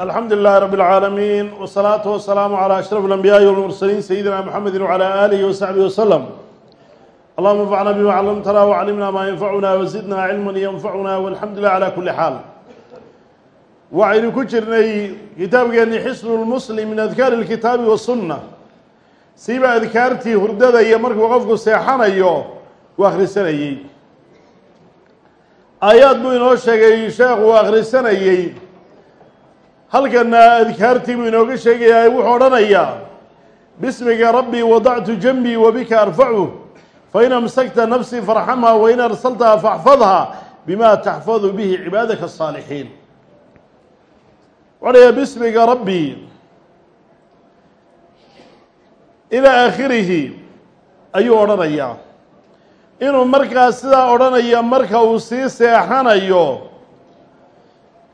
alxamdu lilahi rab اlcaalamiin wsalaatu wasalaamu calى ashraf اlanbiyaaءi wاlmursaliin sayidina mxamedi wcalى alihi wasaxbihi waslm allahuma anfacna bima clamtana wclimna maa yanfacuna wazidna cilma yanfacuna walxamdu lilah calى kuli xaal waxaynu ku jirnay kitaabkeeni xisnu lmuslim min adkaari اlkitaabi wasunna siiba adkaartii hurdada iyo markuu qofku seexanayo uu akhrisanayey aayaad buu inoo sheegay sheekhu uu akhrisanayey halkana adkaartii buu inooga sheegayaa wuxuu odhanayaa bismiga rabbii wadactu janbii wabika arfacu fain amsakta nafsii farxamha wain arsaltaha faxfadha bima taxfadu bihi cibaadaka asaalixiin odhaya bismiga rabbii ilaa aakhirihi ayuu odhanayaa. Inuu markaas sidaa odhanaya marka uu sii seexanayo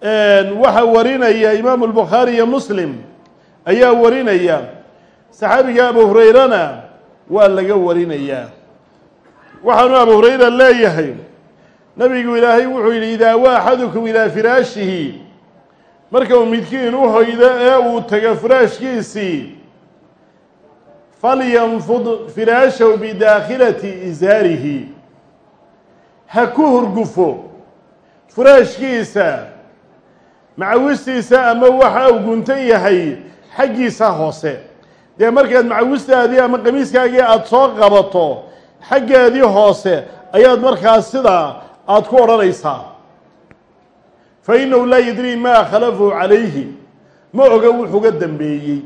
waxaa warinaya imaamu الbukhaari iyo muslim. Ayaa warinaya. Saxaabiga abu hurayrana waa laga warinayaa waxaanu abu hurayra leeyahay. Nabigu ilaahay wuxuu yidhi idaa waa axadukum ilaa firaashihi. Marka uu midkiin u hoydo ee uu tago firaashkiisii falyanfud firaashahu bidaakhilati isaarihi ha ku hurgufo furaashkiisa macawistiisa ama waxa uu guntan yahay xaggiisa hoose. Dee markaad macawistaadii ama qamiiskaagii aada soo qabato xaggeedii hoose ayaad markaas sidaa aada ku odhanaysaa. Fa innahu laa yadrii maa khalafahu calayhi ma oga wuxuuga dambeeyey.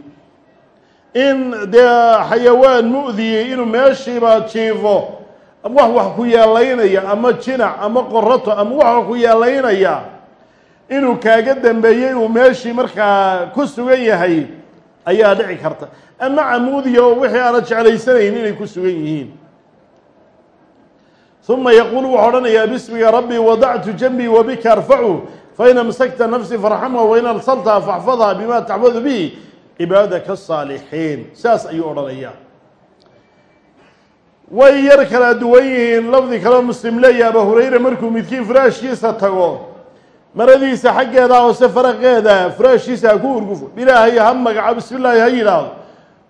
In dee xayawaan mu'diyey inuu meeshiiba jiifo wax wax ku yeelaynaya ama jinac ama qorato ama wax wax ku yeelaynaya inuu kaaga dambeeyey uu meeshii markaa ku sugan yahay ayaa dhici karta. Ama camuudiya wixii aanad jeclaysanayn inay ku sugan yihiin. Uma yaquul wuxuu odhanayaa bismiga rabbii wadactu janbii wabika arfacu fain amsakta nafsii farxamha wain arsaltaha faxfadha bima taxfadu bihi cibaadaka asaalixiin saas ayuu odhanayaa. Way yar kala duwan yihiin lafdi kaleo muslim leeya aba hurayra markuu midkiin firaashkiisa tago maradiisa xaggeeda hoose faraqeeda firaashkiisa ha ku urgufo. Ilaahay ha magaco bismi illaahi ha yidhaahdo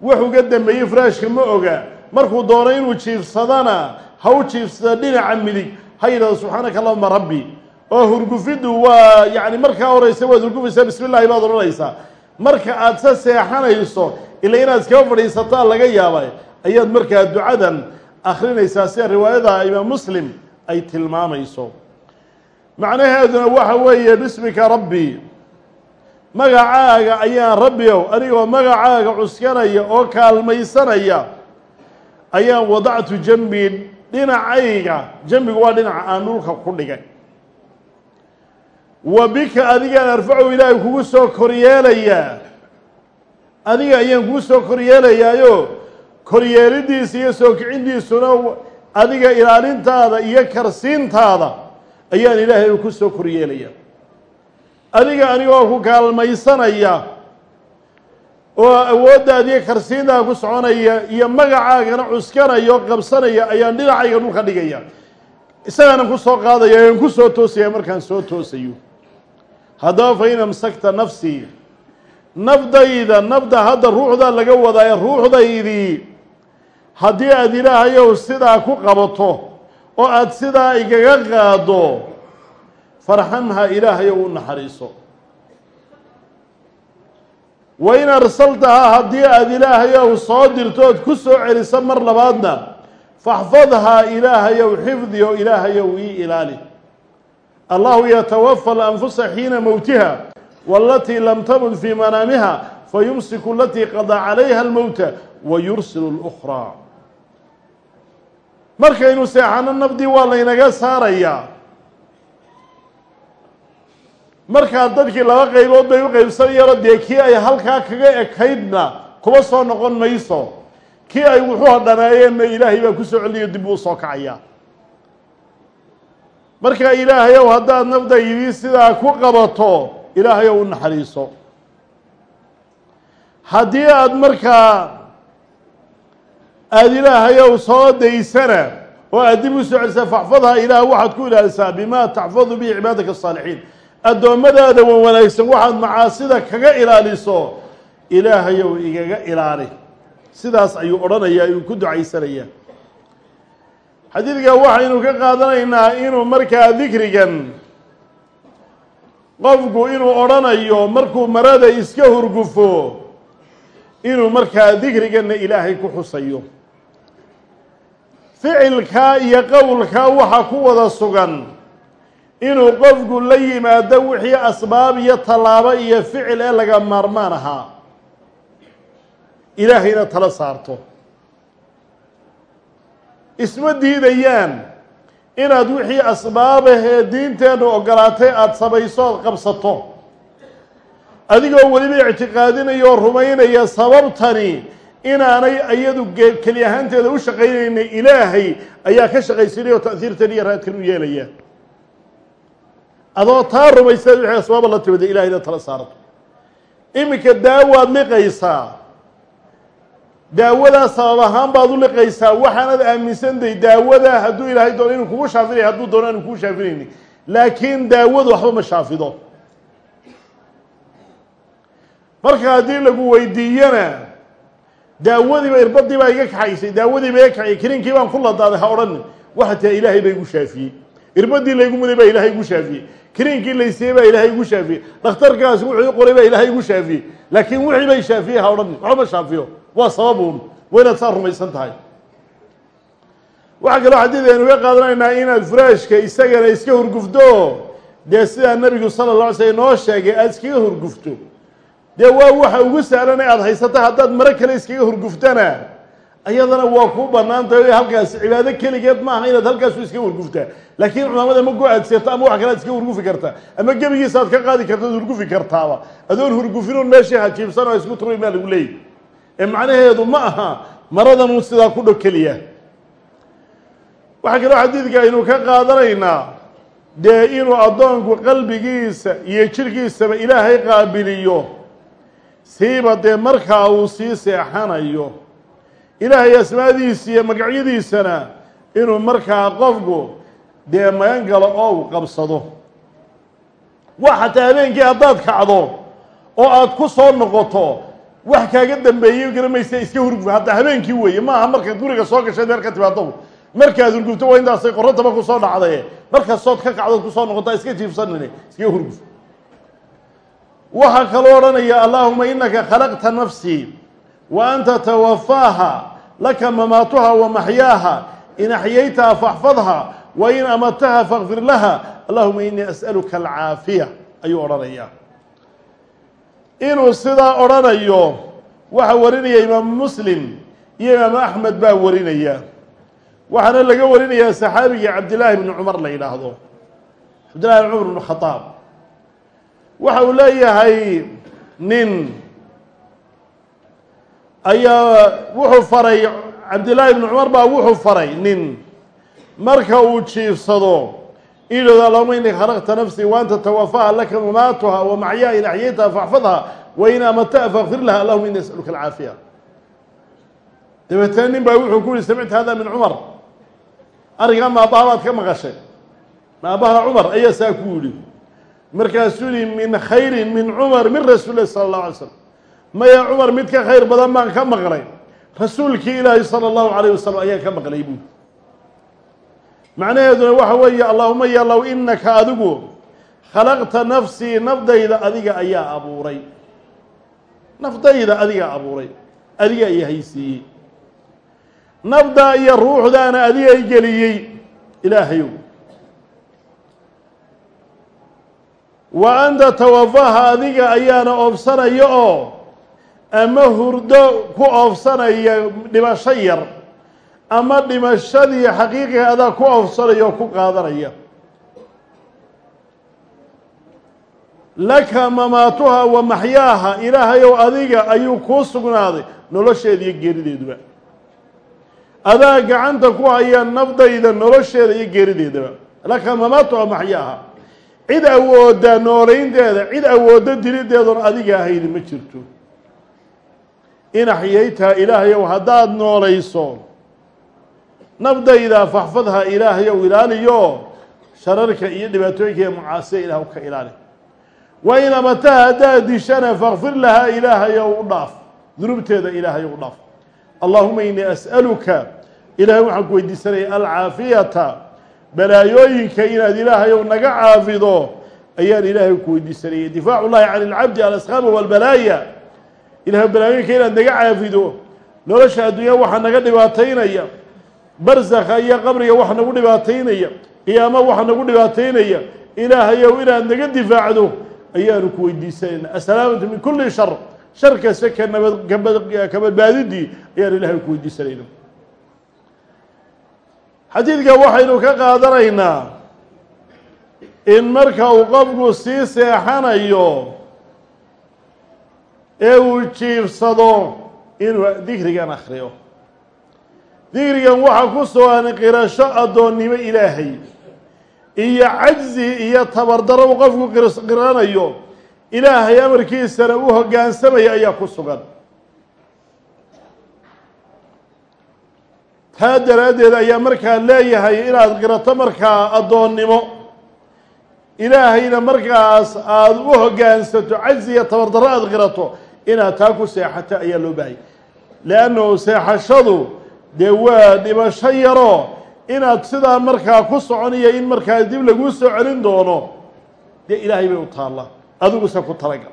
wuxuuga dambeeyey firaashka ma oga. Markuu doono inuu jiifsadana ha u jiifsada dhinaca midig. Ha yidhahdo subxaanaka allahuma rabbi. Oo hurgufiddu waa yacni markaa horeysa waad hurgufaysaa bismi illahi baad odhanaysaa. Marka aada se seexanayso ila inaad iskaga fadhiisataa laga yaabay ayaad markaa ducadan akhrinaysaa sida riwaayada imaam muslim ay tilmaamayso macnaheeduna waxa weeye bismika rabbi. Magacaaga ayaan rabbiow anigoo magacaaga cuskanaya oo kaalmaysanaya ayaan wadactu jambi dhinacayga. Jambigu waa dhinaca aan dhulka ku dhigay. Wa bika adigaan arfacu ilaahay kugu soo koryeelayaa adiga ayaan kugu soo koryeelayaayo koryeelidiisa iyo soo kicindiisuna adiga ilaalintaada iyo karsiintaada ayaan ilaahay ku soo koryeelaya. Adiga anigoo ku kaalmaysanaya oo awooddaadiyo karsiintaada ku soconaya iyo magacaagana cuskanaya oo qabsanaya ayaan dhinacayga dhulka dhigaya. Isagaanan ku soo qaadaya ayaan ku soo toosaya markaan soo toosayo. Haddaba fa in amsakta nafsii nafdayda nafda hadda ruuxdaa laga wadaayo ruuxdaydii haddii aada ilaahayow sidaa ku qabato oo aada sidaa igaga qaado farxamha ilaahayow u naxariiso. Wa in arsaltahaa haddii aada ilaahayow soo dirto ood ku soo celiso mar labaadna faxfadhaa ilaahayow xifdiyo ilaahayow ii ilaali. Allahu yatawafa alanfusa xiina mowtiha walatii lam tamud fii manaamiha fayumsiku alatii qadaa calayha almowta wa yursilu اlأkhraa markaynu seexano nafdii waa laynaga saarayaa. Markaa dadkii laba qaybood bay u qaybsanayeenoo dee kii ay halkaa kaga ekaydna kuma soo noqon mayso. Kii ay wuxuu hadhameeyeenna ilaahay baa ku soo celiyo dib uu soo kacayaa. Marka ilaahayow haddaad nafdaydii sidaa ku qabato ilaahayow u naxariiso. Haddii aada markaa aada ilaahayow soo daysana oo aad dib u socelisa faxfadha ilaah waxaad ku ilaalisaa bimaa taxfadu bihi cibaadaka asaalixiin addoommadaada wan wanaagsan waxaad macaasida kaga ilaaliso ilaahayow igaga ilaali. Sidaas ayuu odhanayaa ayuu ku ducaysanayaa. Xadiidka waxaynu ka qaadanaynaa inuu markaa dikrigan qofku inuu odhanayo markuu marada iska hurgufo inuu markaa dikrigana ilaahay ku xusayo ficilkaa iyo qowlkaa waxa ku wada sugan. Inuu qofku la yimaado wixii asbaab iyo tallaabo iyo ficil ee laga maarmaan ahaa ilaahayna tala saarto. Isma diidayaan inaad wixii asbaabahee diinteennu ogolaatay aada samayso ood qabsato. Adigoo weliba ictiqaadinaya oo rumaynaya sababtani inaanay iyadu keli ahaanteeda u shaqaynaynay ilaahay ayaa ka shaqaysanaya oo ta'hiirtan iyo raadkan u yeelaya. Adoo taa rumaysa wixii asbaaba la timida ilahayna tala saarato. Iminka daawaad liqaysaa daawadaa sabab ahaan baad u liqaysaa waxaanad aaminsantahay daawadaa hadduu ilaahay doono inuu kugu shaafinaya hadduu doono aanu kugu shaafinayni laakiin daawadu waxba ma shaafido. Marka haddii lagu weydiiyana daawadiiba irbadii baa iga kaxaysay daawadiiba iga kaxayay kiniinkii baan ku ladaaday ha odhan waxa taa ilaahay baa igu shaafiyey. Irbadii laygu muday baa ilaahay igu shaafiyey. Kiniinkii laysiiyey baa ilaahay igu shaafiyey. Dhakhtarkaasi wuxuu qoray baa ilaahay igu shaafiyey. Laakiin wixii bay shaafiyey ha odhan waxba shaafiyo. Waa sababuun waa inaad saa rumaysan tahay. Waxaa kaloo xadiid aynu ka qaadanaynaa inaad furaashka isagana iska hurgufto dee sidaa nabigu sala la alay inoo sheegay aada iskaga hurgufto dee waa waxa ugu sahlanay aada haysata haddaad maro kale iskaga hurguftana ayadana waa kuu bannaan tahay halkaas cibaado keligeed maaha inaad halkaasu iskaga hurguftaa laakiin cumaamada ma go'aadseeto ama wax kale ad iskaga hurgufi kartaa ama gebigiisa aad ka qaadi karta ad hurgufi kartaaba. Adoon hurgufinuun meeshii hajiibsan oo isku turay maa lagu leeyay ee macnaheedu ma aha maradanun sidaa ku dho keliya. Waxaa kaloo xadiidka aynu ka qaadanaynaa dee inuu addoonku qalbigiisa iyo jirhkiisaba ilaahay qaabiliyo siiba dee markaa uu sii seexanayo ilaahay asmaadiisa iyo magacyadiisana inuu markaa qofku dee magan galo oo uu qabsado. Waa xataa habeenkii haddaad kacdo oo aad ku soo noqoto wax kaaga dambeeyey garamaysa iska hurguf hadda habeenkii weeye maaha markaad guriga soo gashay meel ka timaado markaad hurgufto waa intaasay qorantaba ku soo dhacdaye markastood ka kacdood ku soo noqotaa iska jiifsanine iska hurguf waxaa kaloo odhanaya allaahuma inaka khalaqta nafsii wa anta tawafaaha laka mamaatuha wa maxyaaha in axyaytaha faxfadha wa in amataha fakfir laha. Allahuma inii as'aluka alcaafiya ayuu odhanayaa inuu sidaa odhanayo waxaa warinaya imaamu muslim iyo imaamu axmed baa warinaya. Waxaana laga warinayaa saxaabigii cabdillaahi bni cumar la yidhaahdo. Cabdillahi bn cumar bn khadaab waxa uu leeyahay nin. Ayaa wuxuu faray cabdillaahi bni cumar baa wuxuu faray nin. Marka uu jiifsado ilood allahuma inii khalaqta nafsii wa anta tawafaha laka mamaatuha wa macyaa in axyaytaha faxfadha wa in amataha fakfir laha. Allahuma ini as'aluka alcaafiya dabeetana nin baa wuxuu ku yihi samicta hada min cumar. Arrinkaa maabaha baad ka maqashay. Maabaha cumar ayaa saa ku yidhi markaasuu yihi min khayrin min cumar min rasuuli lahi sala allahu alay slam maya cumar mid ka khayr badan baan ka maqlay. Rasuulkii ilaahi sala allahu alayh wasalam ayaan ka maqlay buui macnaheeduna waxa weeye allahuma ya low inaka adigu khalaqta nafsii nafdayda adiga ayaa abuuray. Nafdayda adigaa abuuray. Adiga i haysiiyey. Nafdaa iyo ruuxdaana adigay geliyey. Ilaahayow wa anta tawafaha adiga ayaana oobsanaya oo ama hurdo ku oofsanaya dhimasho yar ama dhimashadii xaqiiqiga adaa ku oofsanaya oo ku qaadanaya. Laka mamaatuha wa maxyaaha ilaahayow adiga ayuu kuu sugnaaday nolosheeda iyo geerideeduba adaa gacanta ku haya nafdayda nolosheeda iyo geerideedaba. Laka mamaatuha maxyaaha cid awoodda noolaynteeda cid awooddo dilideeduna adiga ahaydi ma jirto. In axyaytaha ilaahayow haddaad noolayso nafdayda faxfadha ilaahayow ilaaliyo shararka iyo dhibaatooyinka ee mucaasiya ilaah ka ilaali. Wa in haddaad dishana fakfir lahaa ilaahayow u dhaaf dunuubteeda ilaahayow u dhaaf. Allahuma inii as'aluka ilaahay waxaan ku weydiisanaya alcaafiyata balaayooyinka inaad ilaahayow naga caafido ayaan ilaahay ku weydiisanayay difaacu llahi can ilcabdi alasqaama walbalaaya ilahay balaayooyinka inaad naga caafido nolosha adduunya waxaa naga dhibaataynaya barsakha iyo qabriga waxa nagu dhibaataynaya qiyaamo waxa nagu dhibaataynaya ilaahayow inaad naga difaacdo ayaanu ku weydiisanayna. Asalaamatu min kuli shar shar kasta ka nabad ka badbaadidii ayaanu ilahay ku weydiisanayna xadiidka waxaynu ka qaadanaynaa in marka uu qofku sii seexanayo ee uu jiifsado inuu dikrigan akhriyo. Dikrigan waxaa ku sugan qirasho addoonnimo ilaahay iyo cajzi iyo tabardaro uu qofku qiranayo. Ilaahay amarkiisana u hoggaansamaya ayaa ku sugan taa daraaddeed ayaa markaa leeyahay inaad qirato markaa addoonnimo. Ilaahayna markaas aada u hoggaansato cajzi iyo tabardarro aada qirato inaad taa ku seexato ayaa loo baahayay leannahu seexashadu dee waa dhimasho yaroo inaad sidaa markaa ku soconiyo in markaa dib laguu soo celin doono dee ilaahay bay u taalla adiguse ku talagal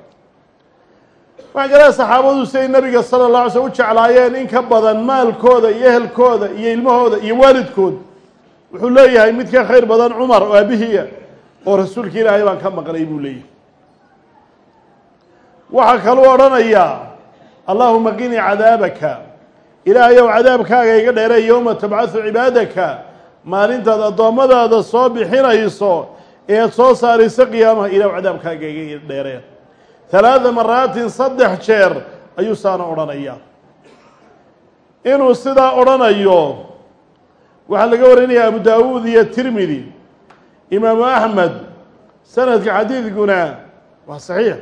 waxaa galaa saxaabadu siday nabiga sala اlه alay slm u jeclaayeen in ka badan maalkooda iyo ehelkooda iyo ilmahooda iyo waalidkood wuxuu leeyahay mid ka khayr badan cumar oo aabihiya oo rasuulka ilaahay baan ka maqlay buu leeyahay. Waxaa kaluu odhanayaa allahuma qinii cadaabaka. Ilaahayow cadaabkaaga iga dheerey yowma tabcahu cibaadaka. Maalintaad addoommadaada soo bixinayso eed soo saarayso qiyaamaha ilahu cadaabkaaga iga dheereen halaada maraatin saddex jeer ayuu saana odhanayaa inuu sidaa odhanayo waxaa laga warinaya abu daawuud iyo tirmidi imaamu axmed sanadka xadiidkuna waa saxiix.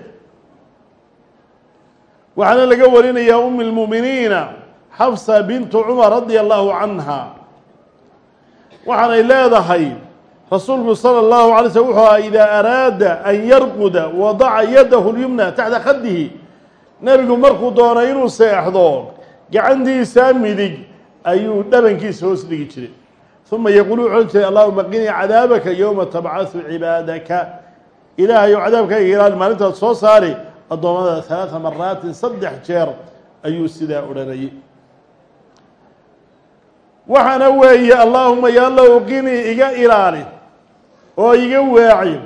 Waxaana laga warinayaa umi lmuuminiina xafsa bintu cumar radia allahu canha. Waxaanay leedahay rasuulku salى اllahu alay slm wuxuu aha idaa araada an yarquda wadaca yadahu lyumna taxta khadihi nebigu markuu doonay inuu seexdo gacantiisa midig ayuu dhabankiisa hoos dhigi jiray. Uma yaquulu wuxuu ohan jiray allahuma qinii cadaabaka yowma tabcahu cibaadaka. Ilaahayow cadaabkayga ilaali maalintaad soo saari addoommada halaaa maraatin saddex jeer ayuu sidaa odhanayay. Waxaana weeye allaahuma yaalow qinii iga ilaali oo iga waaci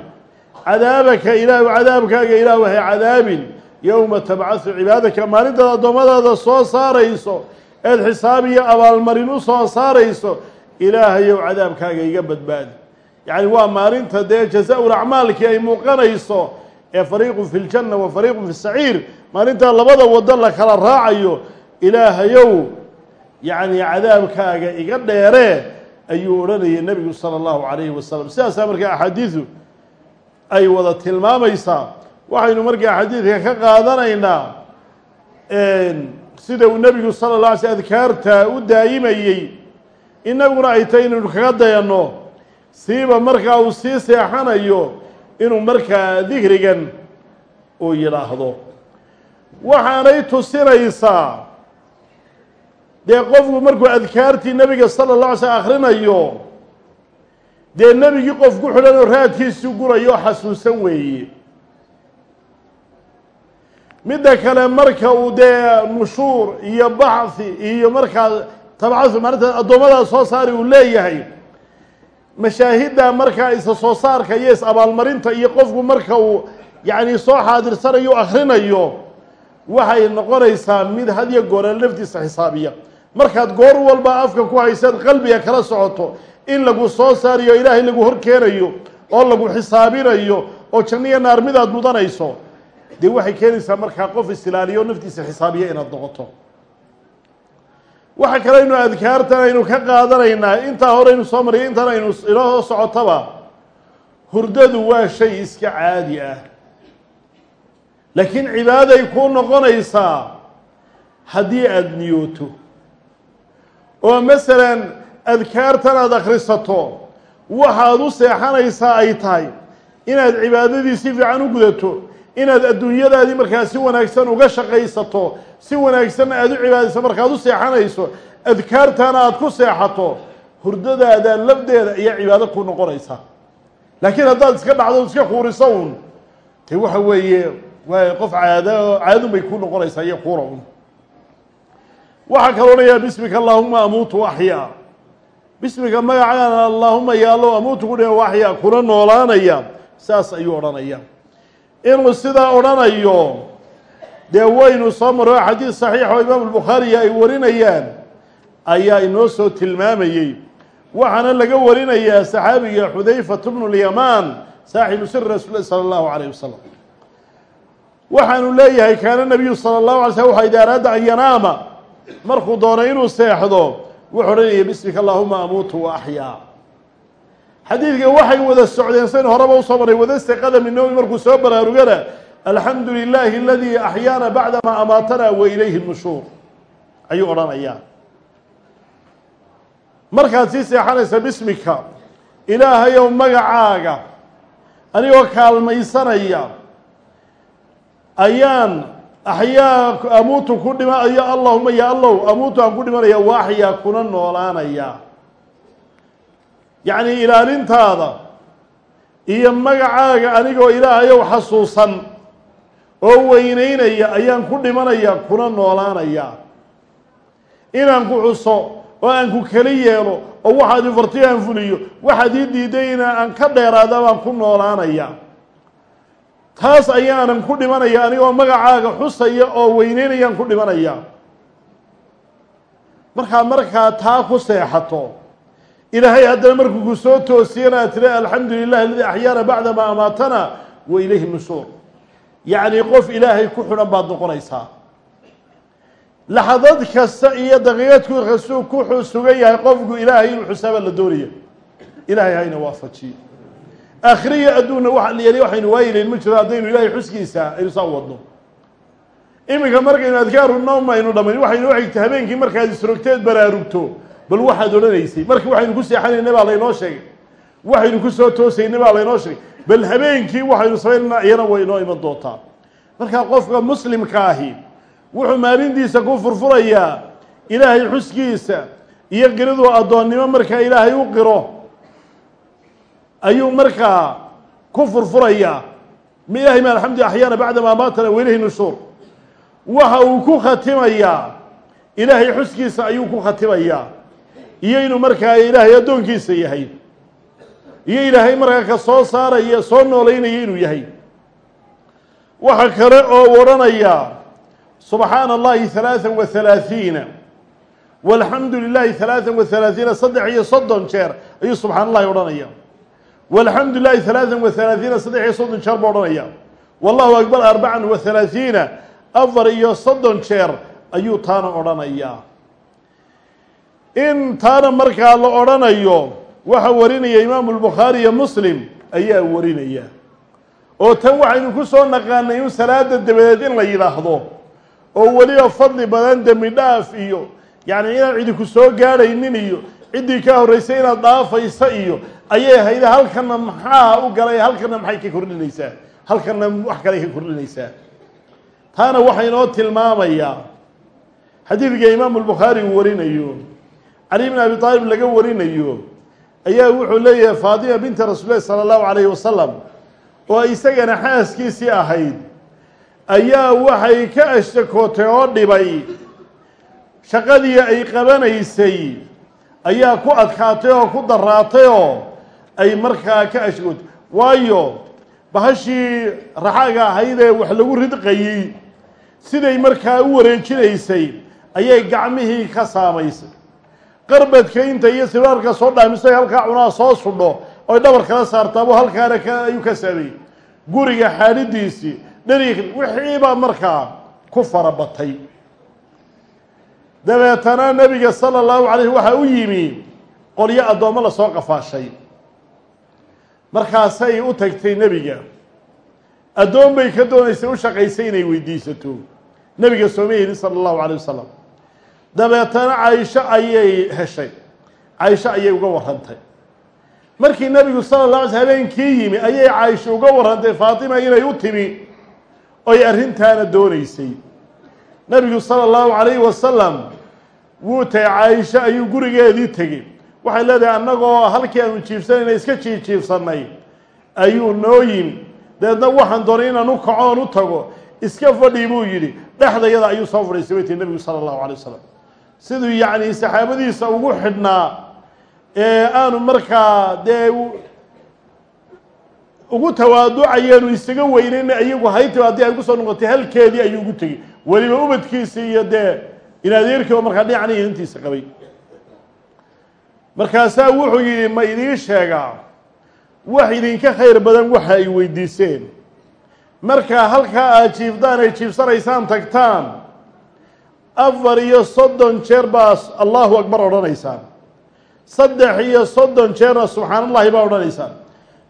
cadaabaka ilaahu cadaabkaaga ilaahu hay cadaabin. Yowma tabcahu cibaadaka maalintaad addoommadaada soo saarayso eed xisaab iyo abaalmarin u soo saarayso ilaahayow cadaabkaaga iga badbaadi yacni waa maalinta dee jazaa-ul acmaalkii ay muuqanayso ee fariiqun fi ljanna wa fariiqun fi saciir maalintaa labada wado la kala raacayo ilaahayow yacni cadaabkaaga iga dheeree ayuu odhanayay nebigu sala allahu calayhi wasalam sidaasaa markaa axaadiidu ay wada tilmaamaysaa waxaynu markaa xadiidka ka qaadanaynaa sida uu nebigu sala la alay sl adkaarta u daayimayey inaguna ay tahay inaynu kaga dayanno siiba markaa uu sii seexanayo inuu markaa dikrigan uu yidhaahdo. Waxaanay tusinaysaa dee qofku markuu adkaartii nebiga sala la alay slm akhrinayo dee nebigii qof ku xidhan oo raadkiisii gurayo xasuusan weeye. Midda kale marka uu dee nushuur iyo baxhi iyo markaa tabcahu maalinta addoommadaas soo saari uu leeyahay mashaahidda markaa isa soo saarka iyo is abaalmarinta iyo qofku marka uu yacni soo xaadirsanayo u akhrinayo waxay noqonaysaa mid hadyo goora laftiisa xisaabiya markaad goor walba afka ku haysaad qalbiga kala socoto. In lagu soo saariyo ilaahay lagu hor keenayo oo lagu xisaabinayo oo janniya naar midaad mudanayso. Dee waxay keenaysaa markaa qof isilaaliyo naftiisa xisaabiya inaad noqoto. Waxa kale aynu adkaartan aynu ka qaadanaynaa. Intaa horeynu soo mariyay intan aynu inoo socotaba hurdadu waa shay iska caadi ah. Laakiin cibaaday kuu noqonaysaa haddii aada niyooto oo masalan adkaartan aada akhrisato waxaad u seexanaysaa ay tahay inaad cibaadadii si fiican u gudato inaad adduunyadaadii markaa si wanaagsan uga shaqaysato si wanaagsanna aada u cibaadayso markaad u seexanayso adkaartaana aada ku seexato hurdadaada lafdeeda ayaa cibaado ku noqonaysa. Laakiin haddaad iska dhacdo iska kuuriso un de waxa weeye waa qof caado caadun bay ku noqonaysaa iyo kuura un waxaa kaloo odhanayaa bismika allahuma amuutu axyaa bismika magacaana allaahuma yaalo amuutu ku dhima waxyaa kuna noolaanaya saas ayuu odhanaya inuu sidaa odhanayo dee waynu soo maro xadiid saxiix oo imaamu albukhaariya ay warinayaan ayaa inoo soo tilmaamayey. Waxaana laga warinayaa saxaabiga xudayfatu bnu lyamaan saaxibu siri rasuul lahi sala allahu alayh wasalam waxaanu leeyahay kaana nabiyu sala allahu alay slm waxa ida araada an yanaama markuu doono inuu seexdo wuxuu odhanaya bismika allahuma amuutu wa axyaa xadiidka waxay wada socdeen sayn horeba u soo maray wadasta qadami nawi markuu soo baraarugana alxamdu lilahi aladii axyaana bacdama amaatana wa ilayhi nushuur. Ayuu odhanayaa. Markaad sii seexanaysa bismika ilaahayow magacaaga anigoo kaalmaysanaya ayaan axyaa amuutu ku dhimanayo allahuma ya allow amuutu aan ku dhimanaya wa axyaa kuna noolaanaya. Yacni ilaalintaada iyo magacaaga anigoo ilaahayow xasuusan oo weyneynaya ayaan ku dhimanaya kuna noolaanaya. Inaan ku xuso oo aan ku keli yeelo oo waxaad i farti aan fuliyo waxaad ii diidayna aan ka dheeraada baan ku noolaanaya taas ayaanan ku dhimanaya anigoo magacaaga xusaya oo weyneynayaan ku dhimanaya. Markaa markaa taa ku seexato. Ilaahay haddana markuu ku soo toosiyana tira alxamdu lilahi aladii axyaana bacda ma amaatana wa ilayhi nushuur yacni qof ilaahay ku xidhan baad noqonaysaa. Laxadad kasta iyo daqiiqadku kastuu ku sugan yahay qofku ilaahay inuu xusaaba la doonaya. Ilaahay hayna waafajiyo akhriya adduunna waa la yeli waxaynu waayilayn ma jiro haddaynu ilaahay xuskiisa aynu saa wadno. Iminka markaynu adkaaru noom aynu dhamayn waxaynu xigta habeenkii markaad isrogteed baraarugto bal waxaad odhanaysay. Markii waxaynu ku seexanayna baa laynoo sheegay. Waxaynu ku soo toosayna baa laynoo sheegay. Bal habeenkii waxaynu samaynana iyana way inoo iman doontaa. Markaa qofka muslimka ahi wuxuu maalintiisa ku furfurayaa ilaahay xuskiisa iyo qiriduu addoonnimo markaa ilaahay u qiro ayuu markaa ku furfurayaa ilahay ma alxamdu axyaana bacda ma amaatana wailayhi nushuur waxa uu ku khatimayaa ilaahay xuskiisa ayuu ku khatimayaa iyo inuu markaa ilaahay addoonkiisa yahay. Iyo ilaahay markaa ka soo saaraya soo nooleynaya inuu yahay. Waxa kale oo odhanaya subxaana allahi halaaa wa halaaثiina walxamdu lilahi halaaa wa halaaثiina saddex iyo soddon jeer ayuu subxaan allahi odhanaya lilahi halaaa wa halaaثiina saddex iyo soddon jeer buu odhanaya. Wallahu akbar arbacan wa halaaثiina afar iyo soddon jeer ayuu taana odhanayaa in taana markaa la odhanayo waxa warinaya imaamu lbukhaari iyo muslim ayaa warinaya. Oo tan waxaynu ku soo naqaanay in salaada dabadeed in la yidhaahdo oo weliba fadli badan dembi dhaaf iyo yacni inaan cidi ku soo gaadhaynin iyo ciddii ka horreysay inaad dhaafaysa iyo ayay hayde halkanna maxaa u galay? Halkanna maxay ka kordhinaysaa? Halkanna wax kaley ka kordhinaysaa? Taana waxaa inoo tilmaamayaa xadiidka imaamu lbukhaari uu warinayo cali bn abi aalib laga warinayo ayaa wuxuu leeyahay faatima binta rasuulilahi sala allahu calayhi wasalam oo isagana xaaskiisii ahayd ayaa waxay ka ashtakootay oo dhibay shaqadii ay qabanaysay ayaa ku adkaatay oo ku daraatay oo ay markaa ka ashtakootay waayo bahashii raxaaga ahaydee wax lagu ridqayey siday markaa u wareejinaysay ayay gacmihii ka saamaysay. Qarbadka inta iyo siraarka soo dhaamisay halkaa cunaha soo sudho oy dhabar kala saartaabo halkaana ka ayuu ka saameyey guriga xaalidiisii dheriik wixiibaa markaa ku farabatay dabeetana nebiga sala allahu calayh waxaa u yimi qolyo addoommo la soo qafaashay. Markaasay u tagtay nebiga. Addoon bay ka doonaysay u shaqaysay inay weydiisato. Nebiga sooma sala allahu calayh wasalam dabeetana caysho ayay heshay. Caysho ayay uga warrantay. Markii nebigu sala la alay habeenkii yimi ayay caaisha uga warrantay faatima inay u timi. Oy arrintaana doonaysay nebigu sala allahu calayhi wasalam wuu tagay caaisha ayuu gurigeedii tegey waxay leedahay annagoo halkii aanu jiifsanayna iska jiifjiifsannay ayuu noo yimi. Dabeedna waxaan doonay inaan u kaco oon u tago. Iska fadhi buu yidhi. Dhexdayada ayuu soo fadhiistay bay tii nebigu sala allahu alay wasalam siduu yacni saxaabadiisa ugu xidhnaa ee aanu markaa dee ugu tawaaducayeenu isaga weynayna iyagu haytiba haddii ay ku soo noqotay halkeedii ayuu ugu tegey. Weliba ubadkiisii iyo dee inadeerkiiba markaa dhinacna inantiisa qabay. Markaasaa wuxuu yidhi ma idiin sheegaa wax idinka khayr badan waxa ay weydiiseen. Markaa halkaa aad jiifdaan ay jiifsanaysaan tagtaan. Afar iyo soddon jeer baa allahu akbar odhanaysaan. Saddex iyo soddon jeerna subxaan allahi baa odhanaysaan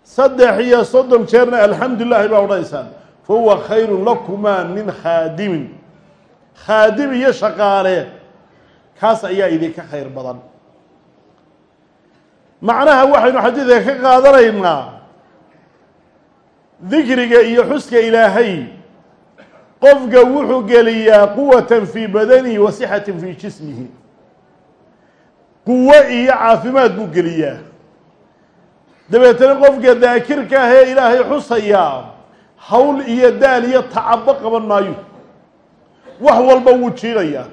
saddex iyo soddon jeerna alxamdu lilahi baa odhanaysaan. Fa huwa khayrun lakumaa min khaadimin. Khaadim iyo shaqaale kaas ayaa idinka khayr badan. Macnaha waxaynu xadiidka ka qaadanaynaa dikriga iyo xuska ilaahay qofka wuxuu geliyaa quwatan fii badanihi wa sixatan fii jismihi. Quwo iyo caafimaad buu geliyaa dabeetana qofka daakirka ah ee ilaahay xusayaa hawl iyo daal iyo tacabo qaban maayo. Wax walba wuu jiidayaa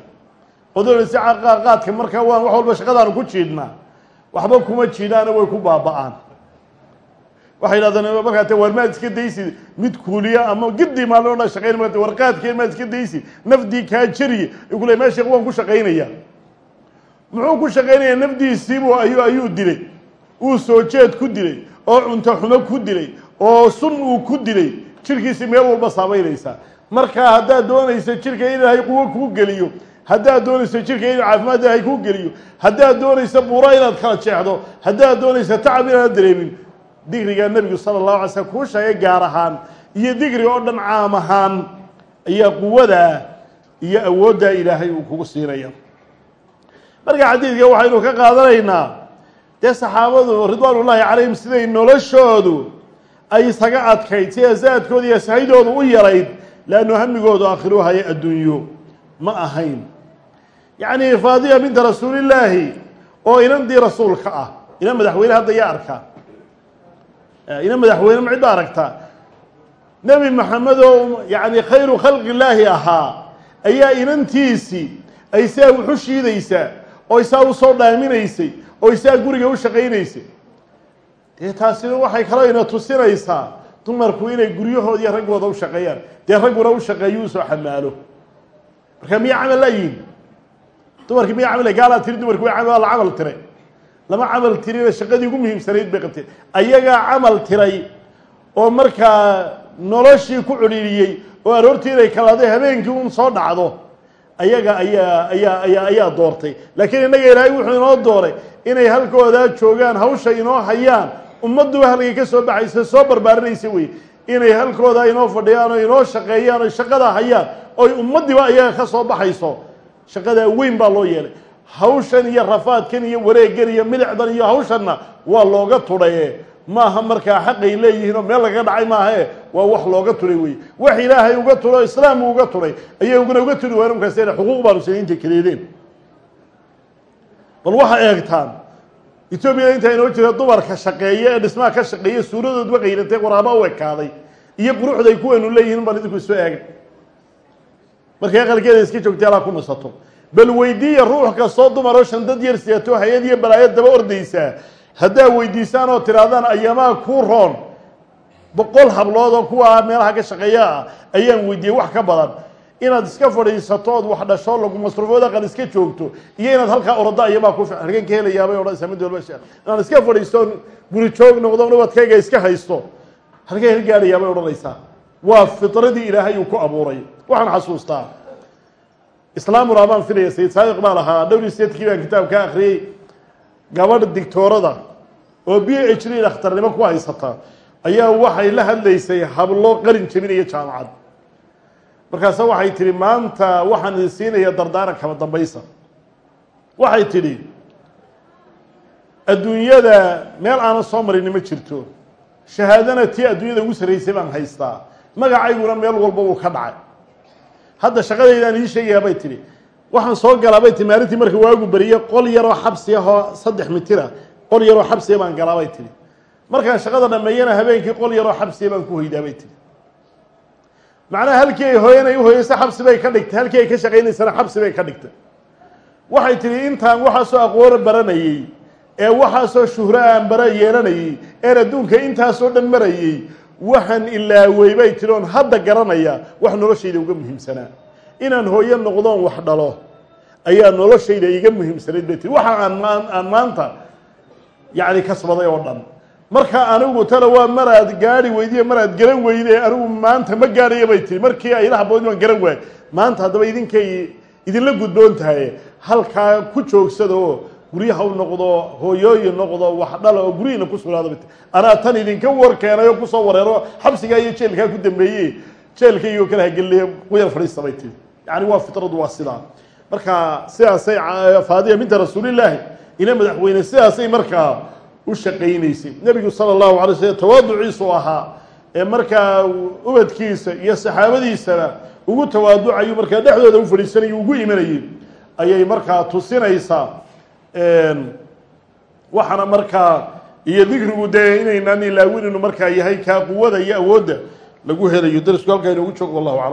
odoonaysa qaadka markaa waan wax walba shaqadaanu ku jiidnaa waxba kuma jiidaana way ku baaba'aan. Waxay yidhahdeen markaa te war maad iska daysid mid kuuliya ama gidii maalin o dhan shaqayn marta war qaadkeen maad iska daysid nafdii kaa jariye ku le meesha waan ku shaqaynayaa muxuu ku shaqaynayaa nafdiisiibu ayuu ayuu dilay uu soo jeed ku dilay oo cunto xumo ku dilay oo sun uu ku dilay jirkiisi meel walba saameynaysaa markaa haddaad doonaysa jirka in ilaahay quwo kuu geliyo haddaad doonayso jirka inuu caafimaad ilaahay kuu geliyo haddaad doonayso buuro inaad kala jeexdo haddaad doonayso tacab inaad dareemin dikriga nebigu sala allahu alay slm kuu sheegay gaar ahaan iyo dikriga oo dhan caam ahaan ayaa quwadaa iyo awooddaa ilaahay uu kugu siinaya marka xadiidka waxaynu ka qaadanaynaa dee saxaabadu ridwaan ullaahi calayhim siday noloshoodu ay isaga adkayd sida zaadkooda iyo sahydoodu u yarayd leannu hamigoodu aakhiru haya adduunyo. Ma ahayn. Yacni faadiya binta rasuulillaahi oo inandii rasuulka ah. Ina madaxweyne hadda yaa arkaa ina madaxweyne ma cidda aragtaa nebi maxamed oo yani khayru khalqi illaahi ahaa ayaa inantiisii ay saa wuxu shiidaysaa oo isaa u soo dhaaminaysay oo isaa guriga u shaqaynaysay dee taasina waxay kaloo ina tusinaysaa dumarku inay guryahood iyo raggooda u shaqeeyaan. Dee ragguna u shaqeeyo u soo xamaalo marka miya camal layihin dumarki miya camal gaalaa tiri dumarki waa la camal tiray. Lama camal tirina shaqadii ugu muhiimsanayd bay qabteen. Ayagaa camal tiray oo markaa noloshii ku cudhiiriyey oo aroortii inay kalaaday habeenkii un soo dhacdo ayaga ayaa ayaa ayaa ayaa doortay. Laakiin innaga ilaahay wuxuu inoo dooray inay halkoodaa joogaan hawsha inoo hayaan ummadduba halkay ka soo baxaysa soo barbaarinaysa wey. Inay halkoodaa inoo fadhiyaan oo inoo shaqeeyaan oo shaqada hayaan oy ummaddiiba ayaga ka soo baxayso shaqadaa weyn baa loo yeelay. Hawshan iyo rafaadkan iyo wareeggan iyo midicdan iyo hawshanna waa looga tudhaye maaha markaa xaqay leeyihiin oo meel lagaga dhacay maahae waa wax looga turay wey wax ilaahay uga turo islaam uga turay. Ayay uguna uga turi waayeen markaas xuquuq baanu sinaynta kaleedeen bal waxaa eegtaan etoobiyada intaa inoo jira dumarka shaqeeya ee dhismaha ka shaqeeya suuradoodba qayrantay quraaba u ekaaday. Iyo quruxday kuwaynu leeyihiin bal idinku isoo eegay. Markay aqalkeeda iska joogtay alaa ku nasato bal weydiiya ruux kastoo dumaroo shandad yar siyato hay'ad iyo balaayad daba ordaysaa. Haddaa weydiisaan oo tihaahdaan ayamaa kuu roon boqol hablood oo kuwa meelaha ka shaqeeya ah ayaan weydiiyey wax ka badan. Inaad iska fadhiisato ood wax dhasho lagu masruufood aqal iska joogto iyo inaad halkaa oroda ayamaa ku fiican halkan ka helayaabay odhanaysaa mid walba sheekh inaad iska fadhiisto guri joog noqdo nabadkayga iska haysto halkay halgaadhayaabay odhanaysaa waa fitradii ilaahay uu ku abuuray. Waxaan xasuustaa. Islaamuna baan filaya sayid saadiq baa lahaa dhowri seedkii baan kitaab ka akhriyey gabadh digtoorada oo b h d dhakhtarnimo ku haysata ayaa waxay la hadlaysay hablo qalin jebinaya jaamacad. Markaase waxay tidhi maanta waxaan idin siinaya dardaaran kama dambaysa waxay tidhi adduunyada meel aanan soo marini ma jirto. Shahaadana tii adduunyada ugu sarraysay baan haystaa. Magacayguna meel walba wuu ka dhacay. Hadda shaqadaydaan ii sheegayaa bay tidhi waxaan soo galaa bay tihi maalintii marka waagu beriye qol yaroo xabsi ahoo saddex mitira qol yaroo xabsiya baan galaa bay tihi markaan shaqada dhameeyana habeenkii qol yaroo xabsiya baan ku hoydaa bay tihi macnaha halkii ay hooyanay u hoyeysa xabsi bay ka dhigtay halkii ay ka shaqaynaysana xabsi bay ka dhigtay. Waxay tihi intaan waxaasoo aqoona baranayey ee waxaasoo shuhro aan bara yeelanayey een adduunka intaasoo dhan marayey waxaan ilaawey bay tihi oon hadda garanaya wax noloshayda uga muhiimsanaa. Inaan hooyo noqdoon wax dhalo ayaa noloshayda iga muhiimsanayd bay tihi waxa aan aan maanta yacni kasbaday oo dhan marka anigu tale waa maraad gaari weydiye maraad garan weyde anigu maanta ma gaadhayo bay tihi markii ay ilaha boodi waan garan waay maanta haddaba idinkay idinla gudboon tahay halkaa ku joogsada oo guryaha u noqdo hooyooyin noqdo wax dhala oo guryihiina ku sugnaado tii anaa tan idinka war keenay oo ku soo wareero xabsigaa iyo jeelkaa ku dambeeye jeelka iyagoo kala hageliye quyar fadhiista bay tihi yacni waa fitradu waa sidaa marka sidaasay faadiya minta rasuulillaahi ina madaxweyne sidaasay markaa u shaqaynaysay nebigu sala allahu alay slm tawaaduciisu ahaa ee markaa ubadkiisa iyo saxaabadiisana ugu tawaaducayu markaa dhexdooda u fadhiisanayo ugu imanayay. Ayay markaa tusinaysaa waxaana markaa iyo dikrigu dee inaynaan ilaawinaynu markaa yahay kaa quwada iyo awoodda lagu helayo. Darisku halkaa inoogu joogo wallahu aclam